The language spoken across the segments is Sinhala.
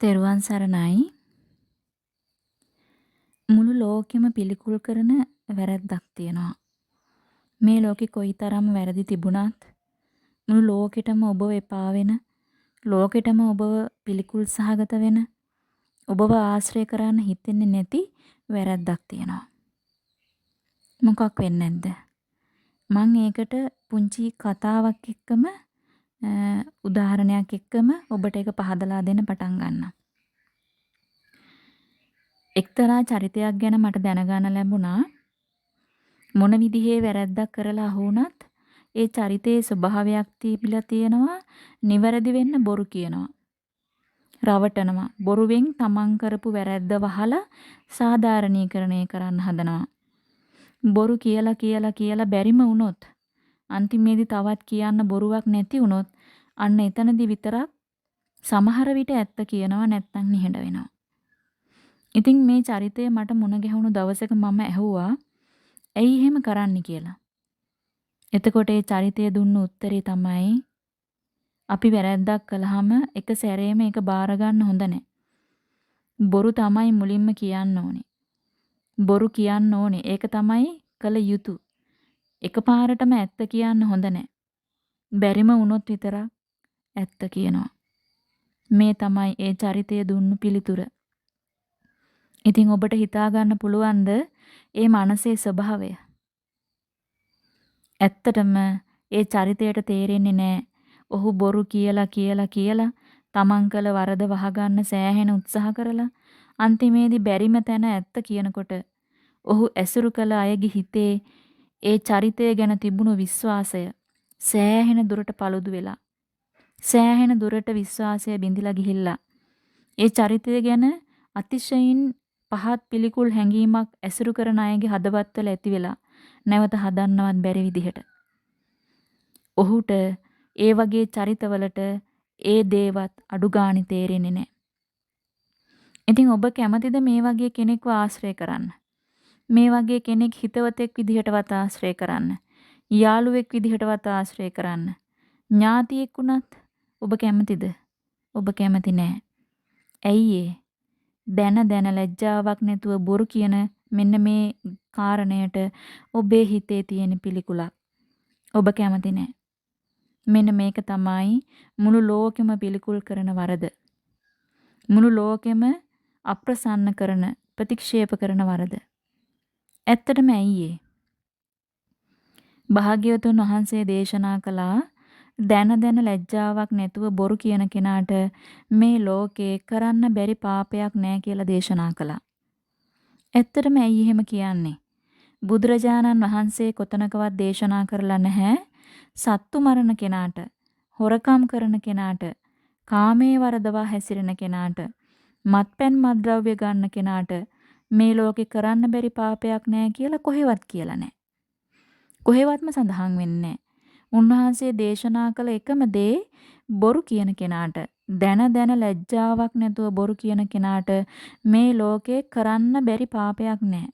තෙරුවන් සරණයි. මුළු ලෝකෙම පිළිකුල් කරන වැරැද්දක් තියෙනවා. මේ ලෝකෙ කොයිතරම් වැරදි තිබුණත් මුළු ලෝකෙටම ඔබව එපා වෙන, ලෝකෙටම ඔබව පිළිකුල් සහගත වෙන, ඔබව ආශ්‍රය කරන්න හිතෙන්නේ නැති වැරැද්දක් තියෙනවා. මොකක් වෙන්නේ නැද්ද? මම ඒකට පුංචි කතාවක් එක්කම උදාහරණයක් එක්කම ඔබට ඒක පහදලා දෙන්න පටන් ගන්නම්. එක්තරා චරිතයක් ගැන මට දැනගන්න ලැබුණා මොන විදිහේ වැරැද්දක් කරලා අහු වුණත් ඒ චරිතයේ ස්වභාවයක් තිබිලා තියෙනවා නිවැරදි වෙන්න බොරු කියනවා. රවටනවා. බොරුවෙන් තමන් කරපු වැරැද්ද වහලා සාධාරණීකරණය කරන්න හදනවා. බොරු කියලා කියලා කියලා බැරිම වුණොත් අන්තිමේදී තවත් කියන්න බොරුවක් නැති වුණොත් අන්න එතනදි විතරක් සමහර විට ඇත්ත කියනවා නැත්තම් නිහඬ වෙනවා. ඉතින් මේ චරිතය මට මුණ ගැහුණු දවසක මම ඇහුවා ඇයි එහෙම කරන්නේ කියලා. එතකොට ඒ චරිතය දුන්න උත්තරේ තමයි අපි වැරැද්දක් කළාම එක සැරේම ඒක බාර ගන්න හොඳ නැහැ. බොරු තමයි මුලින්ම කියන්න ඕනේ. බොරු කියන්න ඕනේ. ඒක තමයි කළ යුතු. එකපාරටම ඇත්ත කියන්න හොඳ නැහැ. බැරිම වුණොත් විතරක් ඇත්ත කියනවා. මේ තමයි ඒ චරිතය දුන්නු පිළිතුර. ඉතින් ඔබට හිතා ගන්න පුළුවන්ද ඒ මනසේ ස්වභාවය? ඇත්තටම ඒ චරිතයට තේරෙන්නේ නැහැ. ඔහු බොරු කියලා කියලා කියලා තමන් කළ වරද වහගන්න සෑහෙන උත්සාහ කරලා අන්තිමේදී බැරිම තැන ඇත්ත කියනකොට ඔහු ඇසුරු කළ අයගේ හිතේ ඒ චරිතය ගැන තිබුණු විශ්වාසය සෑහෙන දුරට paludu වෙලා සෑහෙන දුරට විශ්වාසය බිඳිලා ගිහිල්ලා ඒ චරිතය ගැන අතිශයින් පහත් පිළිකුල් හැඟීමක් ඇසුරු කරන අයගේ හදවත්වල ඇති වෙලා නැවත හදන්නවත් බැරි විදිහට. ඔහුට ඒ වගේ චරිතවලට ඒ දේවත් අඩු ගාණි තේරෙන්නේ නැහැ. ඉතින් ඔබ කැමතිද මේ වගේ කෙනෙක්ව ආශ්‍රය කරන්න? මේ වගේ කෙනෙක් හිතවතෙක් විදිහටවත් ආශ්‍රය කරන්න. යාළුවෙක් විදිහටවත් ආශ්‍රය කරන්න. ඥාතියෙක් වුණත් ඔබ කැමතිද? ඔබ කැමති නෑ. ඇයි ඒ? දැන දැන ලැජ්ජාවක් නැතුව බොරු කියන මෙන්න මේ කාරණයට ඔබේ හිතේ තියෙන පිළිකුලක්. ඔබ කැමති නෑ. මෙන්න මේක තමයි මුළු ලෝකෙම පිළිකුල් කරන වරද. මුළු ලෝකෙම අප්‍රසන්න කරන ප්‍රතික්ෂේප කරන වරද. ඇත්තටම ඇයි භාග්‍යවතුන් වහන්සේ දේශනා කළා දැන දැන ලැජ්ජාවක් නැතුව බොරු කියන කෙනාට මේ ලෝකේ කරන්න බැරි පාපයක් නැහැ කියලා දේශනා කළා. ඇත්තටම ඇයි එහෙම කියන්නේ? බුදුරජාණන් වහන්සේ කොතනකවත් දේශනා කරලා නැහැ සත්තු මරණ කෙනාට, හොරකම් කරන කෙනාට, කාමයේ වරදවා හැසිරෙන කෙනාට, මත්පැන් මත්ද්‍රව්‍ය ගන්න කෙනාට මේ ලෝකේ කරන්න බැරි පාපයක් නැහැ කියලා කොහෙවත් කියලා නැහැ. කොහෙවත්ම සඳහන් වෙන්නේ නැහැ. උන්වහන්සේ දේශනා කළ එකම දේ බොරු කියන කෙනාට දැන දැන ලැජ්ජාවක් නැතුව බොරු කියන කෙනාට මේ ලෝකේ කරන්න බැරි පාපයක් නැහැ.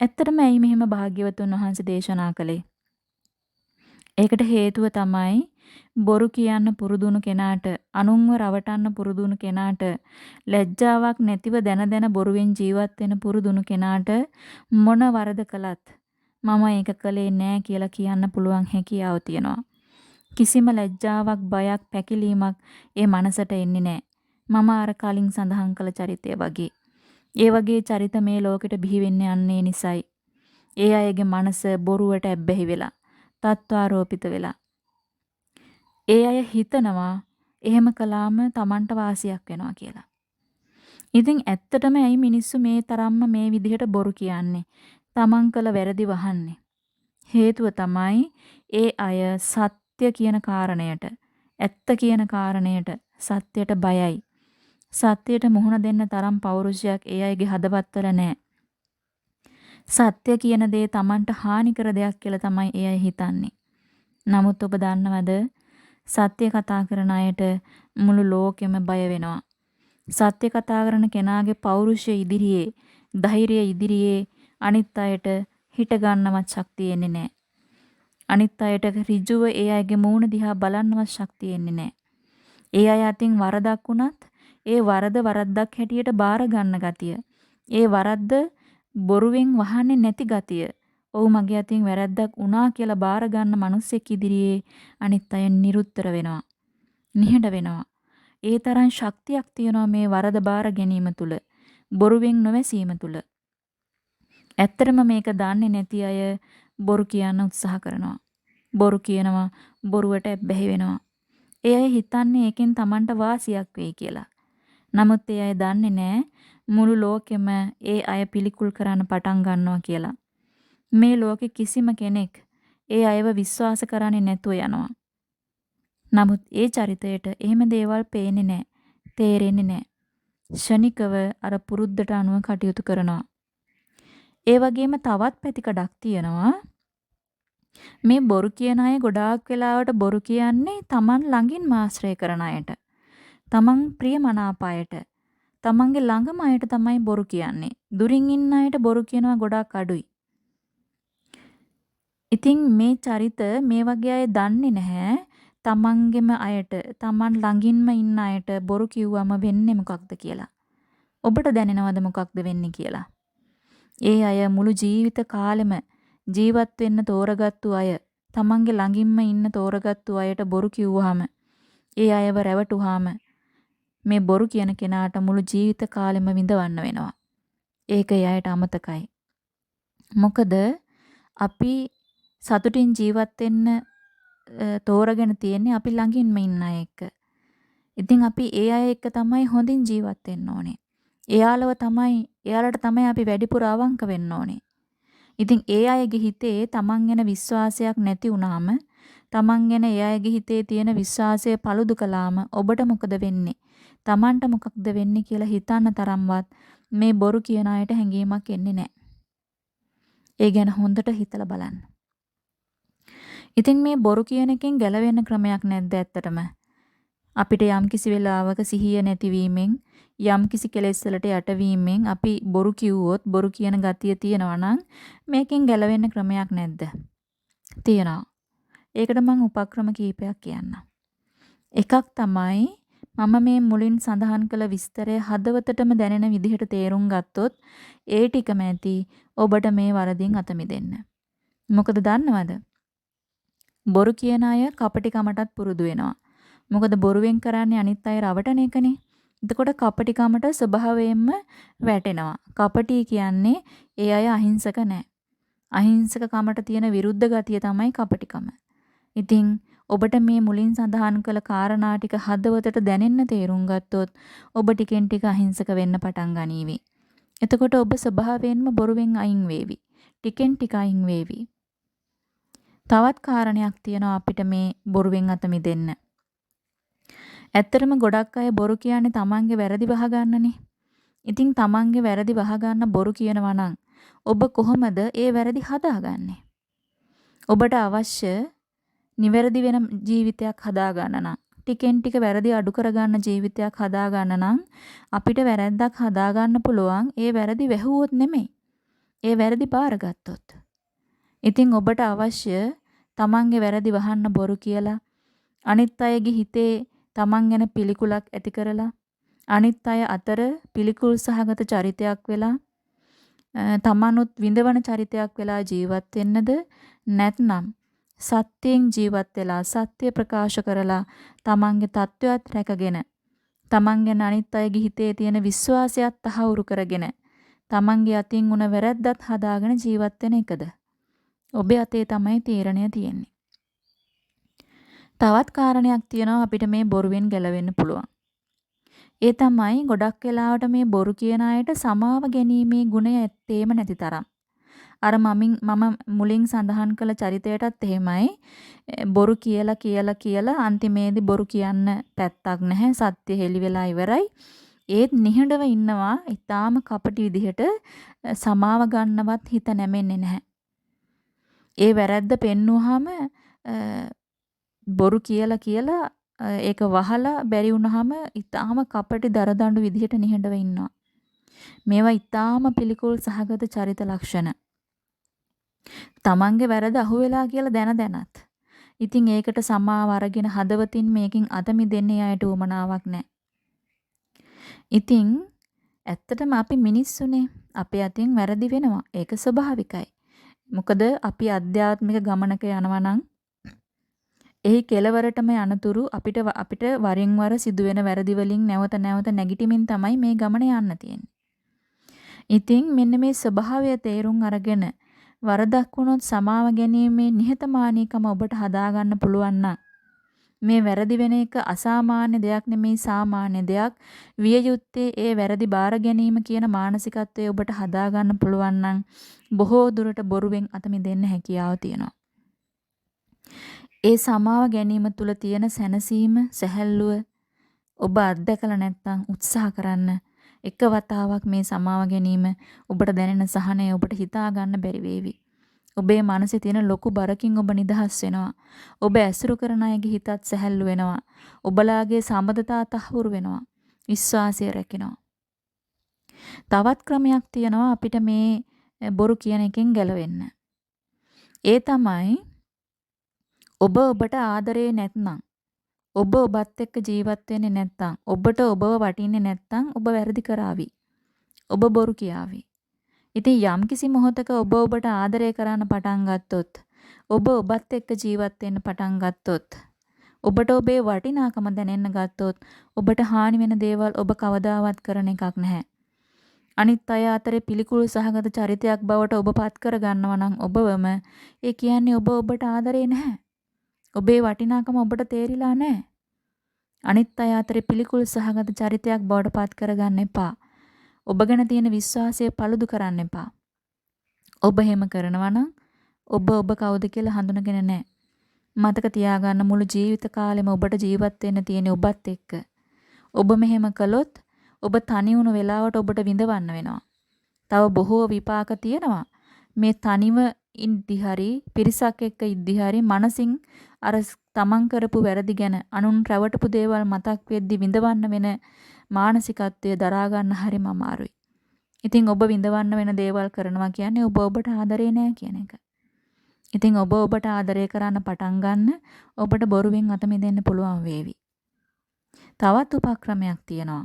ඇත්තටම ඇයි මෙහෙම භාග්‍යවතුන් වහන්සේ දේශනා කළේ? ඒකට හේතුව තමයි බොරු කියන්න පුරුදුණු කෙනාට අනුන්ව රවටන්න පුරුදුණු කෙනාට ලැජ්ජාවක් නැතිව දැන දැන බොරුවෙන් ජීවත් වෙන පුරුදුණු කෙනාට මොන වරද කළත් මම ඒක කළේ නෑ කියලා කියන්න පුළුවන් හැකියාව තියෙනවා. කිසිම ලැජ්ජාවක් බයක් පැකිලීමක් ඒ මනසට එන්නේ නෑ. මම අර කලින් සඳහන් කළ චරිතය වගේ. ඒ වගේ චරිත මේ ලෝකෙට බිහි වෙන්නේ අන්නේ නිසයි. ඒ අයගේ මනස බොරුවට ඇබ්බැහි වෙලා, තත්වාරෝපිත වෙලා. ඒ අය හිතනවා එහෙම කළාම Tamanට වාසියක් වෙනවා කියලා. ඉතින් ඇත්තටම ඇයි මිනිස්සු මේ තරම්ම මේ විදිහට බොරු කියන්නේ? තමන් කළ වැරදි වහන්නේ. හේතුව තමයි ඒ අය සත්‍ය කියන කාරණයට, ඇත්ත කියන කාරණයට, සත්‍යයට බයයි. සත්‍යයට මුහුණ දෙන්න තරම් පෞරුෂයක් ඒ අයගේ හදවත්වල නැහැ. සත්‍ය කියන දේ Tamanට හානි කර දෙයක් කියලා තමයි ඒ අය හිතන්නේ. නමුත් ඔබ දන්නවද සත්‍ය කතා කරන අයට මුළු ලෝකෙම බය වෙනවා. සත්‍ය කතා කරන කෙනාගේ පෞරුෂය ඉදිරියේ ධෛර්යය ඉදිරියේ අනිත් අයට හිට ගන්නවත් ශක්තිය එන්නේ නැහැ. අනිත් අයට ඍජුව ඒ අයගේ මූණ දිහා බලන්නවත් ශක්තිය එන්නේ නැහැ. ඒ අය අතින් වරදක් වුණත් ඒ වරද වරද්දක් හැටියට බාර ගන්න ගතිය. ඒ වරද්ද බොරුවෙන් වහන්නේ නැති ගතිය. ඔව් මගේ අතින් වැරද්දක් වුණා කියලා බාර ගන්න මිනිස්සෙක් ඉදිරියේ අනිත් අය නිරුත්තර වෙනවා. නිහඬ වෙනවා. ඒ තරම් ශක්තියක් තියෙනවා මේ වරද බාර ගැනීම තුල. බොරුවෙන් නොවැසීම තුල. ඇත්තටම මේක දන්නේ නැති අය බොරු කියන්න උත්සාහ කරනවා. බොරු කියනවා, බොරුවට ඇබ්බැහි වෙනවා. ඒ අය හිතන්නේ ඒකෙන් Tamanට වාසියක් වෙයි කියලා. නමුත් ඒ අය දන්නේ නැහැ මුළු ලෝකෙම ඒ අය පිළිකුල් කරන්න පටන් ගන්නවා කියලා. මේ ලෝකෙ කිසිම කෙනෙක් ඒ අයව විශ්වාස කරන්නේ නැතුව යනවා. නමුත් ඒ චරිතයට එහෙම දේවල් පේන්නේ නැහැ. තේරෙන්නේ නැහැ. ෂණිකව අර පුරුද්දට අනුව කටයුතු කරනවා. ඒ වගේම තවත් පැතිකඩක් තියෙනවා. මේ බොරු කියන අය ගොඩාක් වෙලාවට බොරු කියන්නේ Taman ළඟින් ආශ්‍රය කරන අයට. Taman ප්‍රියමනාප අයට. Tamanගේ ළඟම අයට තමයි බොරු කියන්නේ. දුරින් ඉන්න අයට බොරු කියනවා ගොඩාක් අඩුයි. ඉතින් මේ චරිත මේ වගේ අය දන්නේ නැහැ. තමන්ගෙම අයට තමන් ළඟින්ම ඉන්න අයට බොරු කිව්වම වෙන්නේ මොකක්ද කියලා. ඔබට දැනෙනවද මොකක්ද වෙන්නේ කියලා? ඒ අය මුළු ජීවිත කාලෙම ජීවත් වෙන්න තෝරගත්තු අය තමන්ගේ ළඟින්ම ඉන්න තෝරගත්තු අයට බොරු කිව්වහම ඒ අයව රැවටුවාම මේ බොරු කියන කෙනාට මුළු ජීවිත කාලෙම විඳවන්න වෙනවා. ඒක එයාට අමතකයි. මොකද අපි සතුටින් ජීවත් වෙන්න තෝරගෙන තියෙන්නේ අපි ළඟින්ම ඉන්න අය එක්ක. ඉතින් අපි ඒ අය එක්ක තමයි හොඳින් ජීවත් වෙන්න ඕනේ. එයාලව තමයි එයාලට තමයි අපි වැඩිපුර අවංක වෙන්න ඕනේ. ඉතින් ඒ අයගේ හිතේ තමන් ගැන විශ්වාසයක් නැති වුනාම තමන් ගැන ඒ අයගේ හිතේ තියෙන විශ්වාසය paludu කළාම ඔබට මොකද වෙන්නේ? තමන්ට මොකක්ද වෙන්නේ කියලා හිතන්න තරම්වත් මේ බොරු කියන අයට හැඟීමක් එන්නේ නැහැ. ඒ ගැන හොඳට හිතලා බලන්න. ඉතින් මේ බොරු කියන එකෙන් ගැලවෙන්න ක්‍රමයක් නැද්ද ඇත්තටම? අපිට යම්කිසි වෙලාවක සිහිය නැතිවීමෙන් යම්කිසි කෙලෙස් වලට යටවීමෙන් අපි බොරු කිව්වොත් බොරු කියන ගතිය තියෙනවා නම් මේකෙන් ගැලවෙන්න ක්‍රමයක් නැද්ද? තියෙනවා. ඒකට මම උපක්‍රම කීපයක් කියන්නම්. එකක් තමයි මම මේ මුලින් සඳහන් කළ විස්තරය හදවතටම දැනෙන විදිහට තේරුම් ගත්තොත් ඒ ටිකම ඇති ඔබට මේ වරදින් අත මිදෙන්න. මොකද දන්නවද? බොරු කියන අය කපටිකමටත් පුරුදු වෙනවා. මොකද බොරුවෙන් කරන්නේ අනිත් අය රවටන එකනේ. එතකොට කපටිකමට ස්වභාවයෙන්ම වැටෙනවා. කපටි කියන්නේ ඒ අය අහිංසක නැහැ. අහිංසක කමට තියෙන විරුද්ධ ගතිය තමයි කපටිකම. ඉතින් ඔබට මේ මුලින් සඳහන් කළ කාරණා ටික හදවතට දැනෙන්න තේරුම් ගත්තොත් ඔබ ටිකෙන් ටික අහිංසක වෙන්න පටන් ගනීවි. එතකොට ඔබ ස්වභාවයෙන්ම බොරුවෙන් අයින් වේවි. ටිකෙන් ටික අයින් වේවි. තවත් කාරණයක් තියෙනවා අපිට මේ බොරුවෙන් අත මිදෙන්න. ඇත්තටම ගොඩක් අය බොරු කියන්නේ තමන්ගේ වැරදි වහගන්නනේ. ඉතින් තමන්ගේ වැරදි වහගන්න බොරු කියනවා නම් ඔබ කොහොමද ඒ වැරදි හදාගන්නේ? ඔබට අවශ්‍ය නිවැරදි වෙන ජීවිතයක් හදාගන්න නම් ටිකෙන් ටික වැරදි අඩු කරගන්න ජීවිතයක් හදාගන්න නම් අපිට වැරැද්දක් හදාගන්න පුළුවන් ඒ වැරදි වැහුවොත් නෙමෙයි. ඒ වැරදි බාරගත්තොත්. ඉතින් ඔබට අවශ්‍ය තමන්ගේ වැරදි වහන්න බොරු කියලා අනිත් අයගේ හිතේ තමන් ගැන පිළිකුලක් ඇති කරලා අනිත් අය අතර පිළිකුල් සහගත චරිතයක් වෙලා තමනුත් විඳවන චරිතයක් වෙලා ජීවත් වෙන්නද නැත්නම් සත්‍යයෙන් ජීවත් වෙලා සත්‍ය ප්‍රකාශ කරලා තමන්ගේ தත්වයක් රැකගෙන තමන් ගැන අනිත් අයගේ හිතේ තියෙන විශ්වාසයත් තහවුරු කරගෙන තමන්ගේ අතින් උන වැරද්දත් හදාගෙන ජීවත් වෙන එකද ඔබේ අතේ තමයි තීරණය තියෙන්නේ තවත් කාරණයක් තියෙනවා අපිට මේ බොරුවෙන් ගැලවෙන්න පුළුවන්. ඒ තමයි ගොඩක් වෙලාවට මේ බොරු කියන අයට සමාව ගැනීමේ ගුණය ඇත්තේම නැති තරම්. අර මමින් මම මුලින් සඳහන් කළ චරිතයටත් එහෙමයි. බොරු කියලා කියලා කියලා අන්තිමේදී බොරු කියන්න පැත්තක් නැහැ. සත්‍ය හෙලි වෙලා ඉවරයි. ඒත් නිහඬව ඉන්නවා. ඊටාම කපටි විදිහට සමාව ගන්නවත් හිත නැමෙන්නේ නැහැ. ඒ වැරද්ද පෙන්නුවාම බොරු කියලා කියලා ඒක වහලා බැරි වුනහම ඊටාම කපටි දරදඬු විදිහට නිහඬව ඉන්නවා. මේවා ඊටාම පිළිකුල් සහගත චරිත ලක්ෂණ. තමන්ගේ වැරද අහුවෙලා කියලා දැන දැනත්. ඉතින් ඒකට සමාව අරගෙන හදවතින් මේකෙන් අත මිදෙන්නේ අයට උවමනාවක් නැහැ. ඉතින් ඇත්තටම අපි මිනිස්සුනේ. අපේ අතින් වැරදි වෙනවා. ඒක ස්වභාවිකයි. මොකද අපි අධ්‍යාත්මික ගමනක යනවා නම් එහි කෙලවරටම යනතුරු අපිට අපිට වරින් වර සිදුවෙන වැරදි වලින් නැවත නැවත නැගිටිමින් තමයි මේ ගමන යන්න තියෙන්නේ. ඉතින් මෙන්න මේ ස්වභාවය තේරුම් අරගෙන වරදක් වුණොත් සමාව ගැනීමේ නිහතමානීකම ඔබට හදාගන්න පුළුවන් මේ වැරදි වෙන එක අසාමාන්‍ය දෙයක් නෙමෙයි සාමාන්‍ය දෙයක් විය යුත්තේ ඒ වැරදි බාර ගැනීම කියන මානසිකත්වය ඔබට හදාගන්න පුළුවන් නම් බොහෝ දුරට බොරුවෙන් අත මිදෙන්න හැකියාව තියෙනවා. ඒ සමාව ගැනීම තුල තියෙන සැනසීම, සැහැල්ලුව ඔබ අත්දැකලා නැත්නම් උත්සාහ කරන්න. එක වතාවක් මේ සමාව ගැනීම ඔබට දැනෙන සහනය ඔබට හිතා ගන්න බැරි වේවි. ඔබේ මනසේ තියෙන ලොකු බරකින් ඔබ නිදහස් වෙනවා. ඔබ ඇසුරු කරන අයගේ හිතත් සැහැල්ලු වෙනවා. ඔබලාගේ සම්බන්ධතා තහවුරු වෙනවා. විශ්වාසය රැකෙනවා. තවත් ක්‍රමයක් තියෙනවා අපිට මේ බොරු කියන එකෙන් ගැලවෙන්න. ඒ තමයි ඔබ ඔබට ආදරේ නැත්නම් ඔබ ඔබත් එක්ක ජීවත් වෙන්නේ නැත්නම් ඔබට ඔබව වටින්නේ නැත්නම් ඔබ වැරදි කරાવી. ඔබ බොරු කියාවි. ඉතින් යම්කිසි මොහොතක ඔබ ඔබට ආදරය කරන්න පටන් ගත්තොත් ඔබ ඔබත් එක්ක ජීවත් වෙන්න පටන් ගත්තොත් ඔබට ඔබේ වටිනාකම දැනෙන්න ගත්තොත් ඔබට හානි වෙන දේවල් ඔබ කවදාවත් කරන එකක් නැහැ. අනිත් අය අතරේ පිළිකුල් සහගත චරිතයක් බවට ඔබ පත් කර ගන්නවා නම් ඔබවම ඒ කියන්නේ ඔබ ඔබට ආදරේ නැහැ. ඔබේ වටිනාකම ඔබට තේරිලා නැහැ. අනිත් අය අතරේ පිළිකුල් සහගත චරිතයක් බවට පත් කරගන්න එපා. ඔබ ගැන තියෙන විශ්වාසය paludu කරන්න එපා. ඔබ එහෙම කරනවා නම් ඔබ ඔබ කවුද කියලා හඳුනගෙන නැහැ. මතක තියාගන්න මුළු ජීවිත කාලෙම ඔබට ජීවත් වෙන්න තියෙන ඔබත් එක්ක. ඔබ මෙහෙම කළොත් ඔබ තනි වුණු වෙලාවට ඔබට විඳවන්න වෙනවා. තව බොහෝ විපාක තියෙනවා. මේ තනිව ඉද්දි හරි පිරිසක් එක්ක ඉද්දි හරි මනසින් අර තමන් කරපු වැරදි ගැන අනුන් රැවටපු දේවල් මතක් වෙද්දි විඳවන්න වෙන මානසිකත්වය දරා ගන්න හරිම අමාරුයි. ඉතින් ඔබ විඳවන්න වෙන දේවල් කරනවා කියන්නේ ඔබ ඔබට ආදරේ නැහැ කියන එක. ඉතින් ඔබ ඔබට ආදරය කරන්න පටන් ගන්න ඔබට බොරුවෙන් අත මිදෙන්න පුළුවන් වේවි. තවත් උපක්‍රමයක් තියෙනවා.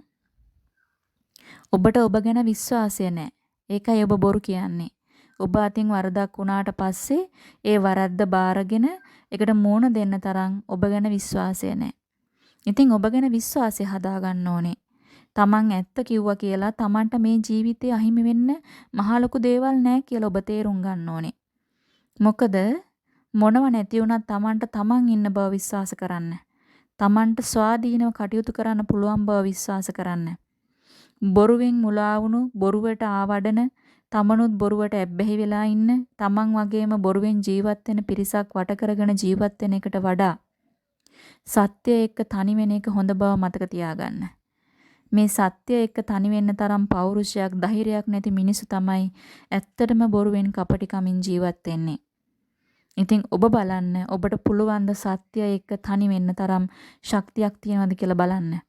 ඔබට ඔබ ගැන විශ්වාසය නැහැ. ඒකයි ඔබ බොරු කියන්නේ. ඔබ අතින් වරදක් වුණාට පස්සේ ඒ වරද්ද බාරගෙන ඒකට මූණ දෙන්න තරම් ඔබ ගැන විශ්වාසය නැහැ. ඉතින් ඔබ ගැන විශ්වාසය හදාගන්න ඕනේ. තමන් ඇත්ත කිව්වා කියලා තමන්ට මේ ජීවිතේ අහිමි වෙන්න මහා ලොකු දේවල් නැහැ කියලා ඔබ තේරුම් ගන්න ඕනේ. මොකද මොනව නැති වුණත් තමන්ට තමන් ඉන්න බව විශ්වාස කරන්න. තමන්ට ස්වාධීනව කටයුතු කරන්න පුළුවන් බව විශ්වාස කරන්න. බොරුවෙන් මුලා වුණු බොරුවට ආවඩන තමනුත් බොරුවට ඇබ්බැහි වෙලා ඉන්න තමන් වගේම බොරුවෙන් ජීවත් වෙන පිරිසක් වට කරගෙන ජීවත් වෙන එකට වඩා සත්‍ය එක්ක තනි වෙන එක හොඳ බව මතක තියාගන්න. මේ සත්‍ය එක්ක තනි වෙන්න තරම් පෞරුෂයක් ධෛර්යයක් නැති මිනිසු තමයි ඇත්තටම බොරුවෙන් කපටිකමින් ජීවත් වෙන්නේ. ඉතින් ඔබ බලන්න ඔබට පුළුවන් ද සත්‍ය එක්ක තනි වෙන්න තරම් ශක්තියක් තියනවද කියලා බලන්න.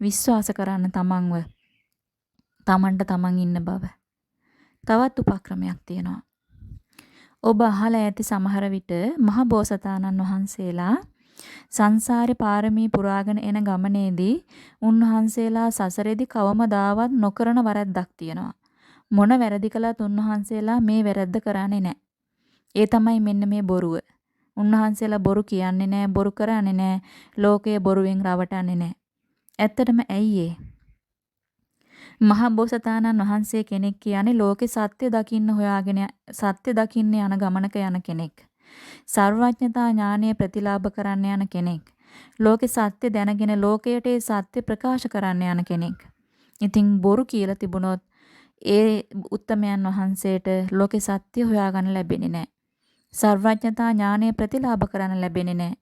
විශ්වාස කරන්න තමන්ව. තමන්ට තමන් ඉන්න බව. තවත් උපක්‍රමයක් තියෙනවා. ඔබ අහලා ඇති සමහර විට මහ බෝසතාණන් වහන්සේලා සංසාරේ පාරමී පුරාගෙන එන ගමනේදී උන්වහන්සේලා සසරේදී කවමදාවත් නොකරන වැරද්දක් තියෙනවා. මොන වැරදි කළත් උන්වහන්සේලා මේ වැරද්ද කරන්නේ නැහැ. ඒ තමයි මෙන්න මේ බොරුව. උන්වහන්සේලා බොරු කියන්නේ නැහැ, බොරු කරන්නේ නැහැ, ලෝකයේ බොරුවෙන් රවටන්නේ නැහැ. ඇත්තටම ඇයි ඒ? මහා බෝසතාණන් වහන්සේ කෙනෙක් කියන්නේ ලෝකේ සත්‍ය දකින්න හොයාගෙන සත්‍ය දකින්න යන ගමනක යන කෙනෙක්. සර්වඥතා ඥානය ප්‍රතිලාභ කරන්න යන කෙනෙක්. ලෝකේ සත්‍ය දැනගෙන ලෝකයට ඒ සත්‍ය ප්‍රකාශ කරන්න යන කෙනෙක්. ඉතින් බොරු කියලා තිබුණොත් ඒ උත්තමයන් වහන්සේට ලෝකේ සත්‍ය හොයාගන්න ලැබෙන්නේ නැහැ. සර්වඥතා ඥානය ප්‍රතිලාභ කරන්න ලැබෙන්නේ නැහැ.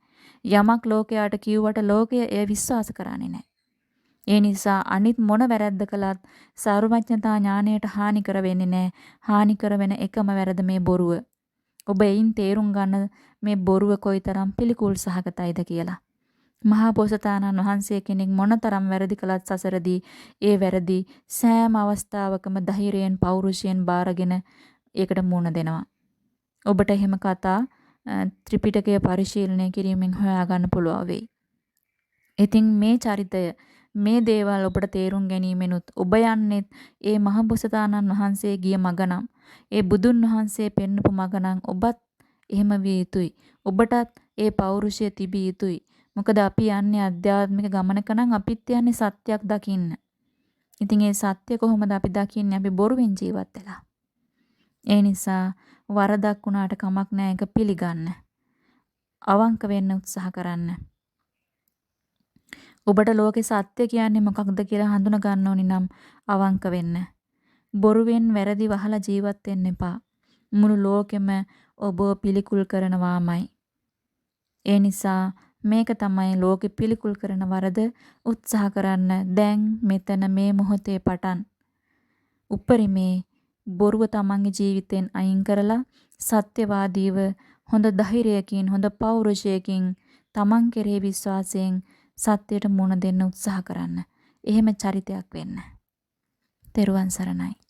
යමක් ලෝකයට කිව්වට ලෝකය එය විශ්වාස කරන්නේ නැහැ. ඒ නිසා අනිත් මොන වැරද්ද කළත් සර්වඥතා ඥාණයට හානි කර වෙන්නේ නැහැ. හානි කර වෙන එකම වැරද මේ බොරුව. ඔබ එයින් තේරුම් ගන්න මේ බොරුව කොයිතරම් පිළිකුල් සහගතයිද කියලා. මහා බෝසතාණන් වහන්සේ කෙනෙක් මොනතරම් වැරදි කළත් සසරදී ඒ වැරදි සෑම අවස්ථාවකම ධෛර්යයෙන් පෞරුෂයෙන් බාරගෙන ඒකට මුහුණ දෙනවා. ඔබට එහෙම කතා ත්‍රිපිටකය පරිශීලනය කිරීමෙන් හොයාගන්න පුළුවන් වෙයි. ඉතින් මේ චරිතය මේ දේවල් ඔබට තේරුම් ගැනීමෙනුත් ඔබ යන්නේ ඒ මහබෝසතාණන් වහන්සේ ගිය මග නම් ඒ බුදුන් වහන්සේ පෙන්වපු මග නම් ඔබත් එහෙම විය යුතුයි. ඔබටත් ඒ පෞරුෂය තිබිය යුතුයි. මොකද අපි යන්නේ අධ්‍යාත්මික ගමනක නම් අපිත් යන්නේ සත්‍යයක් දකින්න. ඉතින් ඒ සත්‍ය කොහොමද අපි දකින්නේ? අපි බොරුවෙන් ජීවත් වෙලා. ඒ නිසා වරදක් වුණාට කමක් නෑ ඒක පිළිගන්න. අවංක වෙන්න උත්සාහ කරන්න. ඔබට ලෝකේ සත්‍ය කියන්නේ මොකක්ද කියලා හඳුනා ගන්න ඕනි නම් අවංක වෙන්න. බොරුවෙන් වැරදි වහලා ජීවත් වෙන්න එපා. මුළු ලෝකෙම ඔබ පිළිකුල් කරනවාමයි. ඒ නිසා මේක තමයි ලෝකෙ පිළිකුල් කරන වරද උත්සාහ කරන්න දැන් මෙතන මේ මොහොතේ පටන්. උපරිමේ බොරුව තමන්ගේ ජීවිතෙන් අයින් කරලා සත්‍යවාදීව හොඳ ධෛර්යයකින් හොඳ පෞරුෂයකින් තමන් කෙරෙහි විශ්වාසයෙන් සත්‍යයට මුණ දෙන්න උත්සාහ කරන්න. එහෙම චරිතයක් වෙන්න. තෙරුවන් සරණයි.